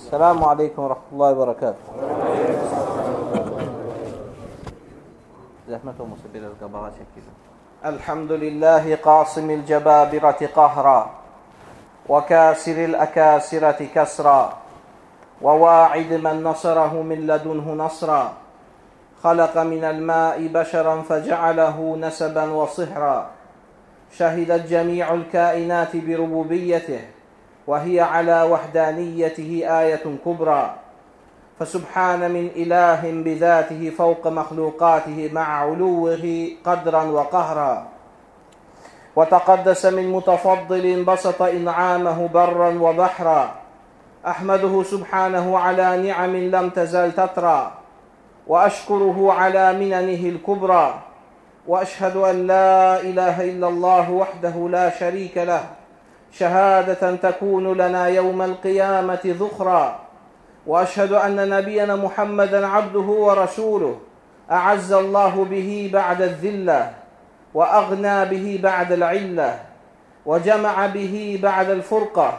السلام عليكم ورحمة الله وبركاته. زحمة مسبيل القبعة شكرا الحمد لله قاصم الجبابرة قهرا وكاسر الأكاسرة كسرا وواعد من نصره من لدنه نصرا. خلق من الماء بشرا فجعله نسبا وصهرا. شهدت جميع الكائنات بربوبيته وهي على وحدانيته آية كبرى. فسبحان من إله بذاته فوق مخلوقاته مع علوه قدرا وقهرا. وتقدس من متفضل بسط إنعامه برا وبحرا. أحمده سبحانه على نعم لم تزل تترى. وأشكره على مننه الكبرى. وأشهد أن لا إله إلا الله وحده لا شريك له. شهادة تكون لنا يوم القيامة ذخرا. وأشهد أن نبينا محمدا عبده ورسوله. أعز الله به بعد الذلة وأغنى به بعد العلة وجمع به بعد الفرقة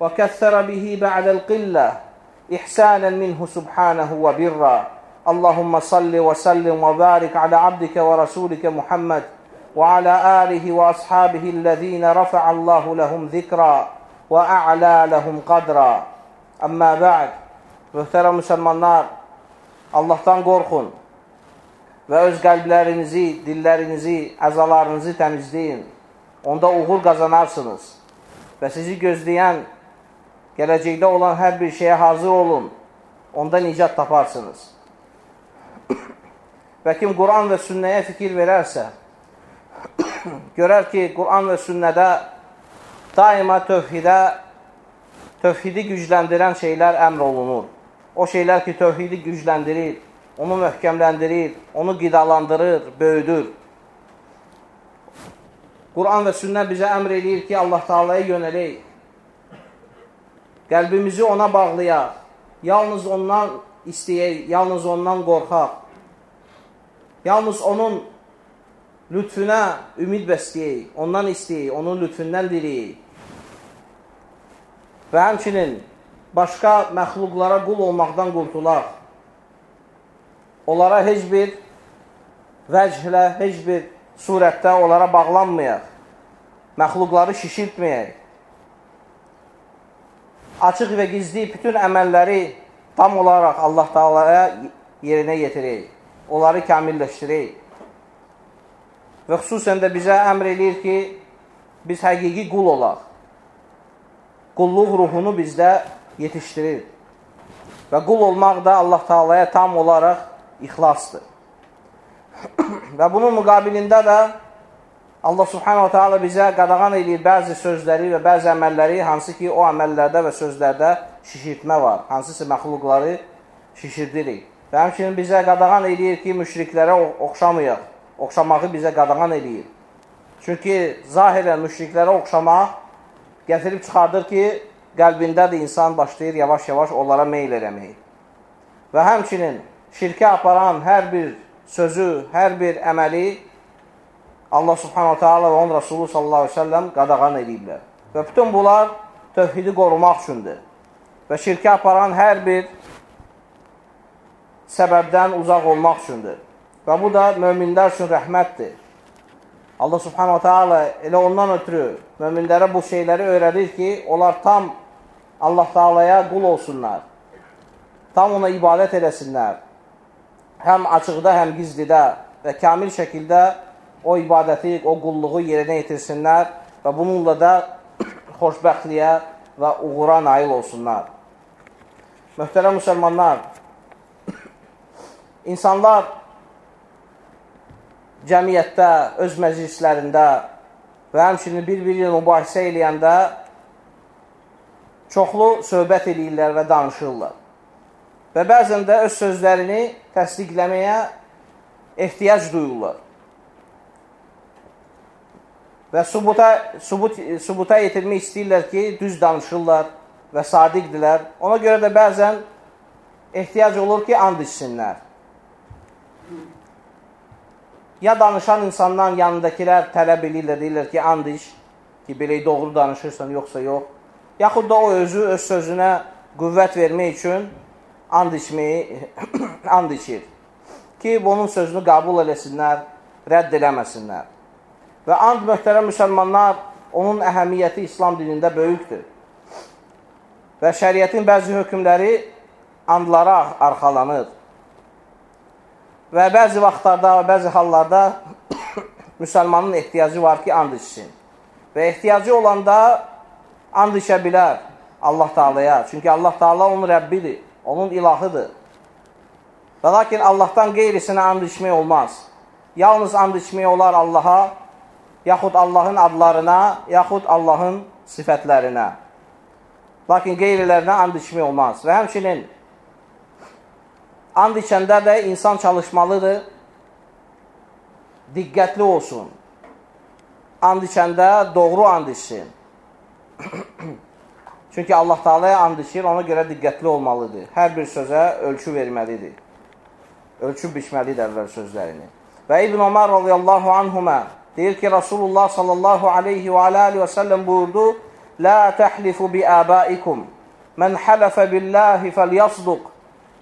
وكثر به بعد القلة. إحسانا منه سبحانه وبرا. اللهم صل وسلم وبارك على عبدك ورسولك محمد وعلى آله وأصحابه الذين رفع الله لهم ذكرا وأعلى لهم قدرا أما بعد Möhtərəm müsəlmanlar, Allahdan qorxun və öz qəlblərinizi, dillərinizi, əzalarınızı təmizləyin. Onda uğur qazanarsınız və sizi gözləyən, gələcəkdə olan hər bir şeyə hazır olun. Onda nicat taparsınız. və kim Quran və sünnəyə fikir verərsə, görər ki, Quran və sünnədə daima tövhidə, tövhidi gücləndirən şeylər əmr olunur. O şeylər ki, tövhidi gücləndirir, onu möhkəmləndirir, onu qidalandırır, böyüdür. Quran və sünnə bizə əmr eləyir ki, Allah Taala'ya yönələk. Qəlbimizi ona bağlayaq. Yalnız ondan istəyək, yalnız ondan qorxaq. Yalnız onun lütfüne ümid bəsləyək, ondan istəyək, onun lütfündən diləyək. Və həmçinin başqa məxluqlara qul olmaqdan qurtulaq. Onlara heç bir vəchlə, heç bir surətdə onlara bağlanmayaq. Məxluqları şişirtməyək. Açıq və gizli bütün əməlləri tam olaraq Allah Taala'ya yerinə yetirək. Onları kamilləşdirək. Və xüsusən də bizə əmr eləyir ki, biz həqiqi qul olaq. Qulluq ruhunu bizdə yetişdirir. Və qul olmaq da Allah Taala'ya tam olaraq ixlasdır. və bunun müqabilində də Allah Subhanahu Taala bizə qadağan eləyir bəzi sözləri və bəzi əməlləri, hansı ki, o əməllərdə və sözlərdə şişirtmə var. Hansısa məxluqları şişirdirik. Və həmçinin bizə qadağan eləyir ki, müşriklərə oxşamayaq. Oxşamağı bizə qadağan eləyir. Çünki zahirən müşriklərə oxşamaq gətirib çıxardır ki, qəlbində də insan başlayır yavaş-yavaş onlara meyl eləmək. Və həmçinin şirkə aparan hər bir sözü, hər bir əməli Allah subhanahu ta'ala və onun Rasulü sallallahu aleyhi ve sellem qadağan ediblər. Və bütün bunlar tövhidi qorumaq üçündür. Və şirkə aparan hər bir səbəbdən uzaq olmaq üçündür. Və bu da möminlər üçün rəhmətdir. Allah subhanahu ta'ala elə ondan ötürü möminlərə bu şeyləri öyrədir ki, onlar tam Allah ta'alaya qul olsunlar. Tam ona ibadət edəsinlər. Həm açıqda, həm gizlidə və kamil şəkildə o ibadəti, o qulluğu yerinə yetirsinlər və bununla da xoşbəxtliyə və uğura nail olsunlar. Möhtərəm müsəlmanlar, insanlar cəmiyyətdə, öz məclislərində və həmçinin bir-biri mübahisə eləyəndə çoxlu söhbət eləyirlər və danışırlar. Və bəzən də öz sözlərini təsdiqləməyə ehtiyac duyurlar və subuta, subut, subuta yetirmək istəyirlər ki, düz danışırlar və sadiqdirlər. Ona görə də bəzən ehtiyac olur ki, and içsinlər. Ya danışan insandan yanındakilər tələb edirlər, deyirlər ki, and iç, ki, belə doğru danışırsan, yoxsa yox. Yaxud da o özü öz sözünə qüvvət vermək üçün and içməyi and içir ki, bunun sözünü qəbul eləsinlər, rədd eləməsinlər. Və and möhtərəm müsəlmanlar, onun əhəmiyyəti İslam dinində böyükdür. Və şəriətin bəzi hökmləri andlara arxalanır. Və bəzi vaxtlarda və bəzi hallarda müsəlmanın ehtiyacı var ki, and içsin. Və ehtiyacı olanda and içə bilər Allah Taalaya. Çünki Allah Taala onun Rəbbidir, onun ilahıdır. Və lakin Allahdan qeyrisinə and içmək olmaz. Yalnız and içmək olar Allaha, yaxud Allahın adlarına, yaxud Allahın sifətlərinə. Lakin qeyrilərinə and içmək olmaz. Və həmçinin and içəndə də insan çalışmalıdır, diqqətli olsun. And içəndə doğru and içsin. Çünki Allah Taala'ya and içir, ona görə diqqətli olmalıdır. Hər bir sözə ölçü verməlidir. Ölçü biçməlidir əvvəl sözlərini. Və İbn Ömər radiyallahu anhuma deyir ki, Rasulullah sallallahu aleyhi və aleyhi və səlləm buyurdu, La təhlifu bi əbaikum, mən hələfə billahi fəlyasduq,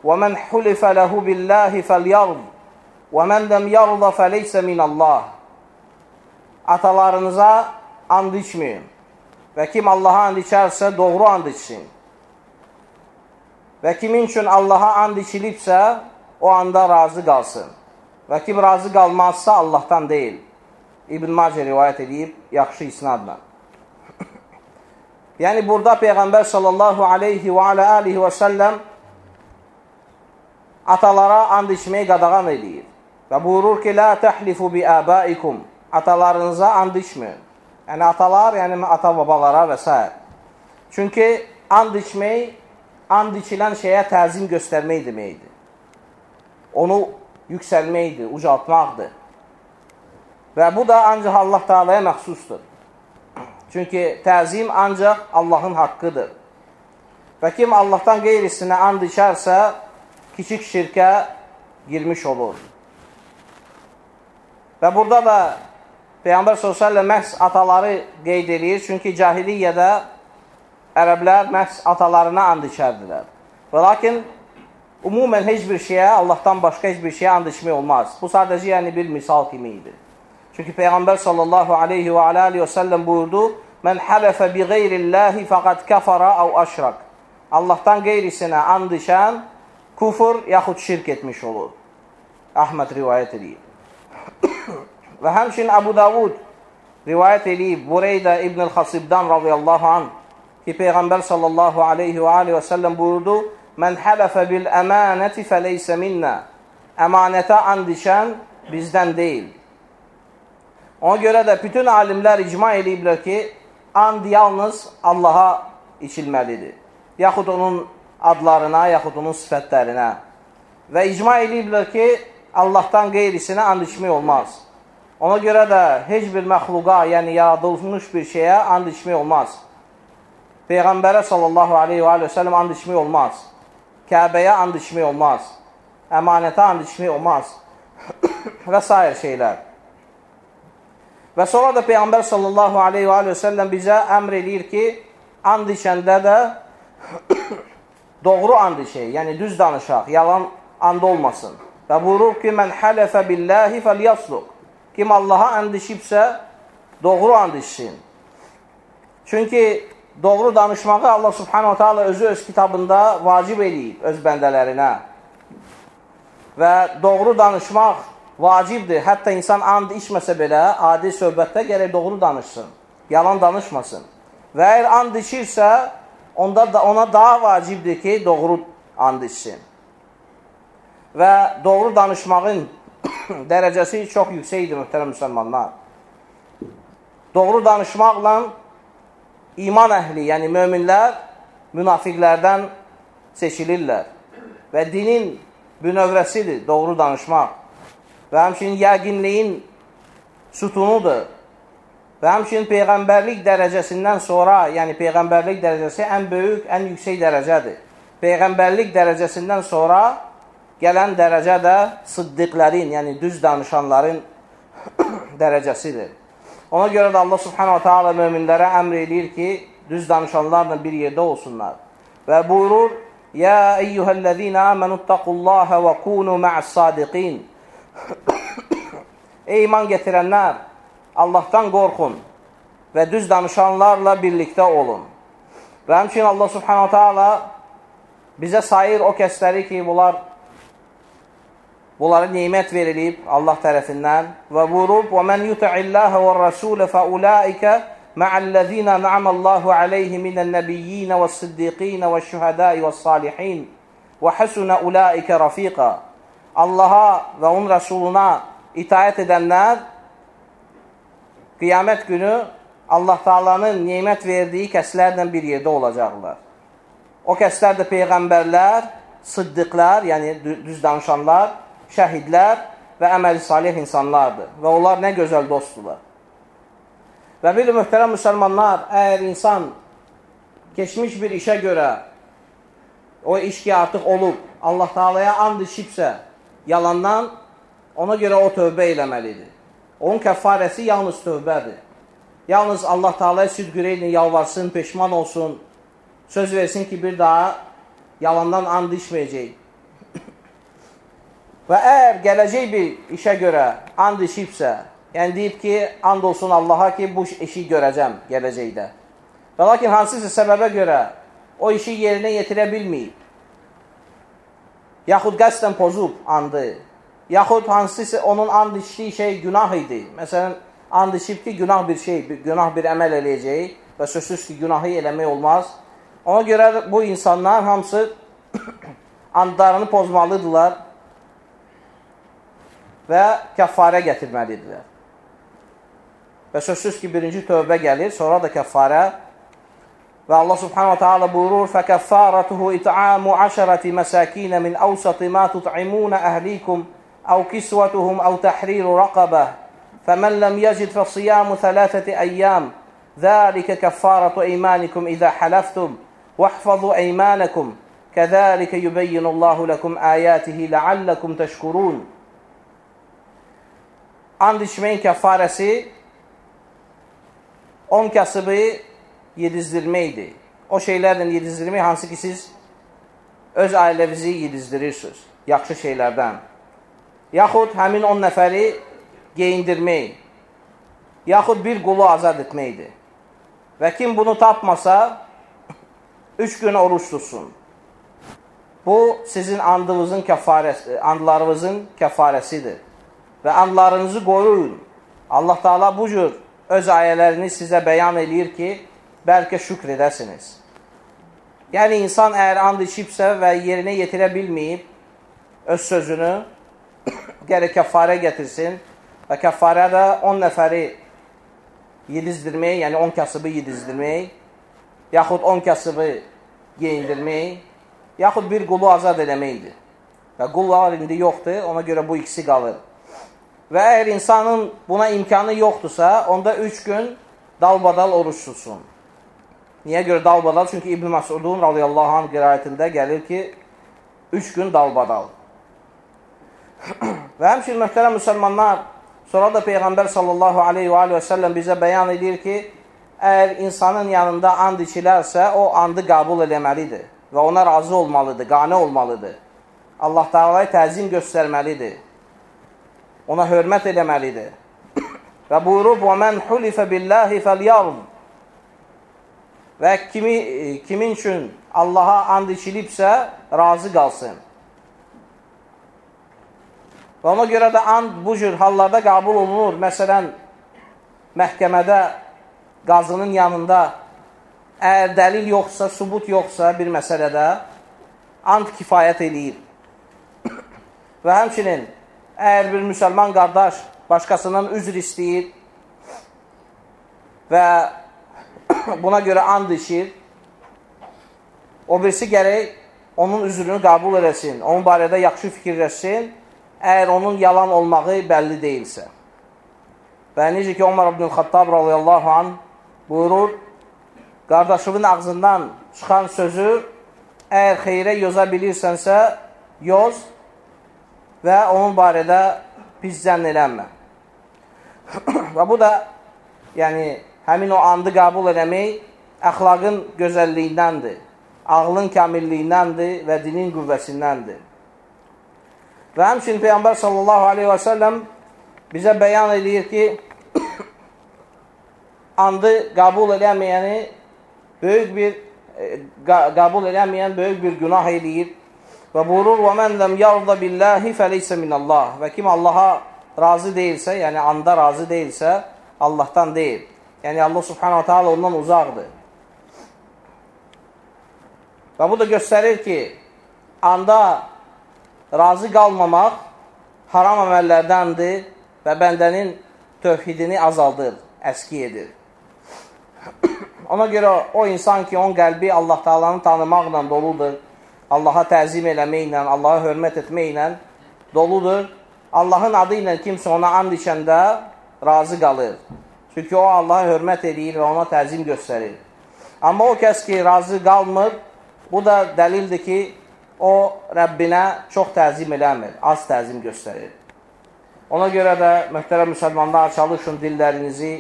hulifə ləhu billahi fəlyard, və mən ləm yarda fəleysə minallah. Atalarınıza and içməyin. Və kim Allaha and içərsə, doğru and içsin. Və kimin üçün Allaha and içilibsə, o anda razı qalsın. Və kim razı qalmazsa, Allahdan deyil. İbn Macə rivayət edib, yaxşı isnadla. yəni, burada Peyğəmbər sallallahu aleyhi və alə alihi və səlləm atalara and içməyi qadağan edir. Və buyurur ki, Lə təhlifu bi əbaikum. Atalarınıza and içməyin. Yəni atalar, yəni ata-babalara və s. Çünki and içmək, and içilən şeyə təzim göstərmək deməkdir. Onu yüksəlməkdir, ucaltmaqdır. Və bu da ancaq Allah Taala'ya məxsusdur. Çünki təzim ancaq Allahın haqqıdır. Və kim Allahdan qeyrisinə and içərsə, kiçik şirkə girmiş olur. Və burada da Peyğəmbər s.ə.v məhz ataları qeyd edir. Çünki cahiliyyədə ərəblər məhz atalarına and içərdilər. Və lakin umumən heç bir şeyə, Allahdan başqa heç bir şeyə and içmək olmaz. Bu sadəcə yəni bir misal kimi idi. Çünki Peyğəmbər sallallahu aleyhi və aleyhi və səlləm buyurdu, Mən hələfə bi qeyrilləhi fəqad kəfara əv əşrak. Allahdan qeyrisinə and içən kufur yaxud şirk etmiş olur. Əhməd rivayət edir. Və həmçin Əbu Davud rivayət edib Bureydə İbn-i Xasibdən radiyallahu anh ki, Peyğəmbər sallallahu aleyhi və aleyhi və səlləm buyurdu, Mən hələfə bil əmanəti fəleysə minnə. Əmanətə and içən bizdən deyil. Ona görə də bütün alimlər icma ediblər ki, and yalnız Allaha içilməlidir. Yaxud onun adlarına, yaxud onun sifətlərinə. Və icma ediblər ki, Allahdan qeyrisinə and içmək olmaz. Ona görə də heç bir məxluqa, yəni yaradılmış bir şeyə and içmək olmaz. Peyğəmbərə sallallahu aleyhi və səlləm and içmək olmaz. Kəbəyə and içmək olmaz. Əmanətə and içmək olmaz. və s. şeylər. Və sonra da Peyğəmbər sallallahu aleyhi və səlləm bizə əmr edir ki, and içəndə də doğru and içək, yəni düz danışaq, yalan and olmasın. Və buyurur ki, mən hələfə billəhi fəlyasluq. Kim Allaha and içibsə, doğru and içsin. Çünki doğru danışmağı Allah subhanahu ta'ala özü öz kitabında vacib edib öz bəndələrinə. Və doğru danışmaq vacibdir. Hətta insan and içməsə belə, adi söhbətdə gərək doğru danışsın. Yalan danışmasın. Və əgər and içirsə, onda da ona daha vacibdir ki, doğru and içsin. Və doğru danışmağın dərəcəsi çox yüksəkdir, mühtərəm müsəlmanlar. Doğru danışmaqla iman əhli, yəni möminlər münafiqlərdən seçilirlər. Və dinin bünövrəsidir doğru danışmaq. Və həmçinin yəqinliyin sütunudur. Və həmçinin Peyğəmbərlik dərəcəsindən sonra, yəni Peyğəmbərlik dərəcəsi ən böyük, ən yüksək dərəcədir. Peyğəmbərlik dərəcəsindən sonra gələn dərəcə də sıddiqlərin, yəni düz danışanların dərəcəsidir. Ona görə də Allah subhanahu ta'ala möminlərə əmr edir ki, düz danışanlarla bir yerdə olsunlar. Və buyurur, Ya eyyuhəl-ləzīnə əmənuttəqullahə və kunu mə'əs-sadiqin. Ey iman getirənlər, Allahdan qorxun və düz danışanlarla birlikdə olun. Və həmçinin Allah subhanahu taala bizə sayır o kəsləri ki, bunlar bunlara nemət verilib Allah tərəfindən və buyurub: "Və men yuti'illaha və-rasulə faulaika ma'allazina na'amallahu alayhim minan-nabiyyin was-siddiqin veş-şuhada'i was-salihin və hasuna ulaika rafiqa." Allaha və onun rəsuluna itaat edənlər qiyamət günü Allah Taala'nın nemət verdiyi kəslərlə bir yerdə olacaqlar. O kəslər də peyğəmbərlər, sıddiqlər, yəni düz danışanlar, şəhidlər və əməli salih insanlardır. Və onlar nə gözəl dostdular. Və bir möhtərəm müsəlmanlar, əgər insan keçmiş bir işə görə o iş ki artıq olub, Allah Taala'ya and içibsə, yalandan ona görə o tövbə eləməlidir. Onun kəffarəsi yalnız tövbədir. Yalnız Allah Taala'ya sidqürə ilə yalvarsın, peşman olsun, söz versin ki, bir daha yalandan and içməyəcək. Və əgər gələcək bir işə görə and içibsə, Yəni deyib ki, and olsun Allaha ki, bu işi görəcəm gələcəkdə. Və lakin hansısa səbəbə görə o işi yerinə yetirə bilməyib. Yaxud qəsdən pozub andı yaxud hansısa onun and içdiyi şey günah idi. Məsələn, and içib ki, günah bir şey, günah bir əməl eləyəcək və sözsüz ki, günahı eləmək olmaz. Ona görə bu insanlar hamısı andlarını pozmalıdırlar və kəffarə gətirməlidirlər. Və sözsüz ki, birinci tövbə gəlir, sonra da kəffarə və Allah subhanahu taala buyurur: "Fəkəffaratuhu it'amu 10 masakin min awsati ma tut'imun ahlikum" أَوْ كِسْوَتُهُمْ أَوْ تَحْرِيرُ رَقَبَةٍ فَمَنْ لَمْ يَجِدْ فَصِيَامُ ثَلَاثَةِ أَيَّامٍ ذَلِكَ كَفَّارَةُ أَيْمَانِكُمْ إِذَا حَلَفْتُمْ وَاحْفَظُوا أَيْمَانَكُمْ كَذَلِكَ يُبَيِّنُ اللَّهُ لَكُمْ آيَاتِهِ لَعَلَّكُمْ تَشْكُرُونَ And içməyin kəffarəsi 10 kasıbı yedizdirməkdir. O şeylərlə yedizdirmək hansı ki siz öz ailəvizi yedizdirirsiniz. Yaxşı şeylərdən. Yaxud həmin 10 nəfəri geyindirmək. Yaxud bir qulu azad etməkdir. Və kim bunu tapmasa 3 gün oruç tutsun. Bu sizin andınızın kəfarəsi, andlarınızın kəfarəsidir. Və andlarınızı qoruyun. Allah Taala bu cür öz ayələrini sizə bəyan eləyir ki, bəlkə şükr edəsiniz. Yəni, insan əgər and içibsə və yerinə yetirə bilməyib öz sözünü, gərək kəffarə gətirsin və kəffarə də 10 nəfəri yedizdirmək, yəni 10 kasıbı yedizdirmək, yaxud 10 kasıbı geyindirmək, yaxud bir qulu azad eləməkdir. Və qullar indi yoxdur, ona görə bu ikisi qalır. Və əgər insanın buna imkanı yoxdursa, onda üç gün dalbadal oruç tutsun. Niyə görə dalbadal? Çünki İbn Məsudun radiyallahu anh qirayətində gəlir ki, üç gün dalbadal. Və həmçin möhtərəm müsəlmanlar, sonra da Peyğəmbər sallallahu aleyhi və, və səlləm bizə bəyan edir ki, əgər insanın yanında and içilərsə, o andı qəbul eləməlidir və ona razı olmalıdır, qane olmalıdır. Allah Taala'ya təzim göstərməlidir. Ona hörmət eləməlidir. Və buyurub: "Və men hulifə billahi fəlyarm." Və kimi e, kimin üçün Allaha and içilibsə, razı qalsın. Və ona görə də and bu cür hallarda qəbul olunur. Məsələn, məhkəmədə qazının yanında əgər dəlil yoxsa, subut yoxsa bir məsələdə and kifayət eləyir. Və həmçinin əgər bir müsəlman qardaş başqasından üzr istəyir və buna görə and içir, o birisi gərək onun üzrünü qəbul eləsin, onun barədə yaxşı fikirləşsin, əgər onun yalan olmağı bəlli deyilsə. Və necə ki, Omar ibn Xattab radiyallahu an buyurur, qardaşımın ağzından çıxan sözü əgər xeyrə yoza bilirsənsə, yoz, və onun barədə pis zənn eləmə. və bu da yəni həmin o andı qəbul eləmək əxlaqın gözəlliyindəndir. ağlın kamilliyindəndir və dinin qüvvəsindəndir. Və həmçinin Peyğəmbər sallallahu aleyhi və səlləm bizə bəyan edir ki, andı qəbul eləməyəni böyük bir e, qəbul eləməyən böyük bir günah eləyir. Və buyurur: "Və men lem yarda billahi feleyse minallah." Və kim Allaha razı deyilsə, yəni anda razı deyilsə, Allahdan deyil. Yəni Allah Subhanahu taala ondan uzaqdır. Və bu da göstərir ki, anda razı qalmamaq haram əməllərdəndir və bəndənin tövhidini azaldır, əski edir. Ona görə o insan ki, onun qəlbi Allah Taalanı tanımaqla doludur, Allaha təzim eləməklə, Allaha hörmət etməklə doludur. Allahın adı ilə kimsə ona and içəndə razı qalır. Çünki o Allaha hörmət edir və ona təzim göstərir. Amma o kəs ki, razı qalmır, bu da dəlildir ki, o Rəbbinə çox təzim eləmir, az təzim göstərir. Ona görə də möhtərəm müsəlmanlar çalışın dillərinizi,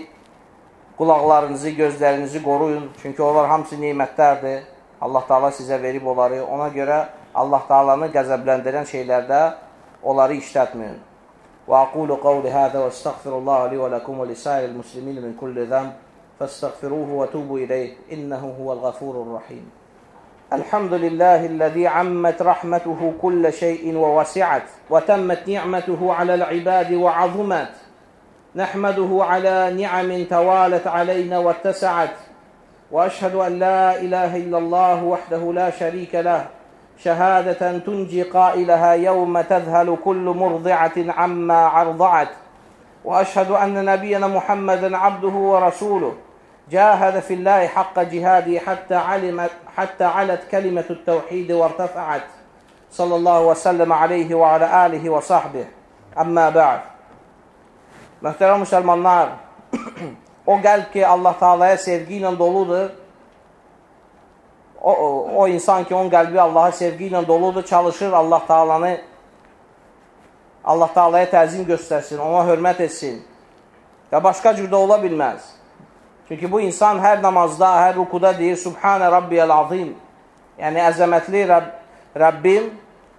qulaqlarınızı, gözlərinizi qoruyun. Çünki onlar hamısı neymətlərdir. Allah Taala sizə verib onları. Ona görə Allah Taalanı qəzəbləndirən şeylərdə onları işlətməyin. Və aqulu qawli hada və estəğfirullah li və lakum və lisairil muslimin min kulli zəmb fəstəğfiruhu və tubu ileyh innehu huvəl ğafurur rahim. الحمد لله الذي عمت رحمته كل شيء ووسعت وتمت نعمته على العباد وعظمت. نحمده على نعم توالت علينا واتسعت. وأشهد أن لا إله إلا الله وحده لا شريك له. شهادة تنجي قائلها يوم تذهل كل مرضعة عما ارضعت وأشهد أن نبينا محمدا عبده ورسوله. جاهد في الله حق جهاده حتى علمت حتى علت كلمه التوحيد وارتفعت صلى الله وسلم عليه وعلى اله وصحبه اما بعد Möhtərəm müsəlmanlar, o qəlb ki, Allah Taalaya sevgi ilə doludur, o, o, o insan ki, onun qəlbi Allaha sevgi ilə doludur, çalışır Allah Taalanı Allah Taalaya təzim göstərsin, ona hörmət etsin və başqa cürdə ola bilməz. Çünki bu insan hər namazda, hər rukuda deyir, Subhanə Rabbiyəl azim. Yəni, əzəmətli Rəbb, Rəbbim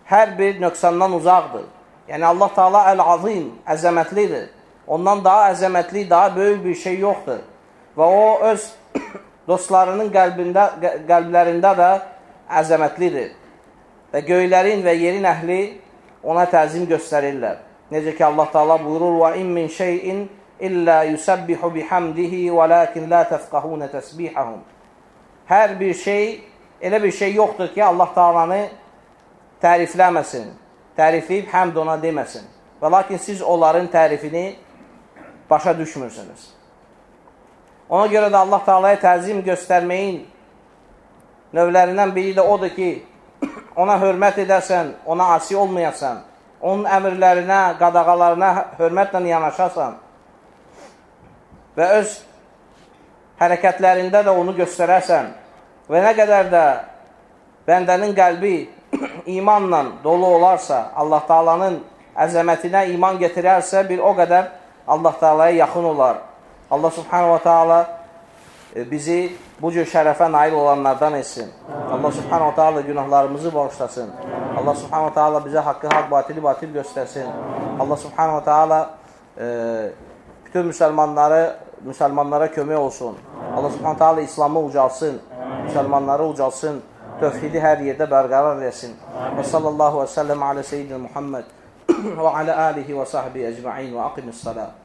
hər bir nöqsandan uzaqdır. Yəni, Allah Taala əl-azim, əzəmətlidir. Ondan daha əzəmətli, daha böyük bir şey yoxdur. Və o öz dostlarının qəlbində, qəlblərində də əzəmətlidir. Və göylərin və yerin əhli ona təzim göstərirlər. Necə ki Allah Taala buyurur: "Və in min şey'in illə yusabbihu bihamdihi və lakin la tafqahuna tasbihahum." Hər bir şey elə bir şey yoxdur ki, Allah Taalanı tərifləməsin. Tərifləyib həmd ona deməsin. Və lakin siz onların tərifini başa düşmürsünüz. Ona görə də Allah Taalaya təzim göstərməyin növlərindən biri də odur ki, ona hörmət edəsən, ona asi olmayasan, onun əmrlərinə, qadağalarına hörmətlə yanaşasan və öz hərəkətlərində də onu göstərəsən və nə qədər də bəndənin qəlbi imanla dolu olarsa, Allah Taalanın əzəmətinə iman getirərsə, bir o qədər Allah Taalaya yaxın olar. Allah Subhanahu wa Taala e, bizi bu cür şərəfə nail olanlardan etsin. Allah Subhanahu wa Taala günahlarımızı bağışlasın. Allah Subhanahu wa Taala bizə haqqı haqq, batili batil göstərsin. Allah Subhanahu wa Taala e, bütün müsəlmanları müsəlmanlara kömək olsun. Allah Subhanahu Taala İslamı ucalsın, müsəlmanları ucalsın, tövhidi hər yerdə bərqərar etsin. Və sallallahu və səlləm alə seyyidina Muhammed və alə alihi və sahbihi əcma'in və aqimis salat.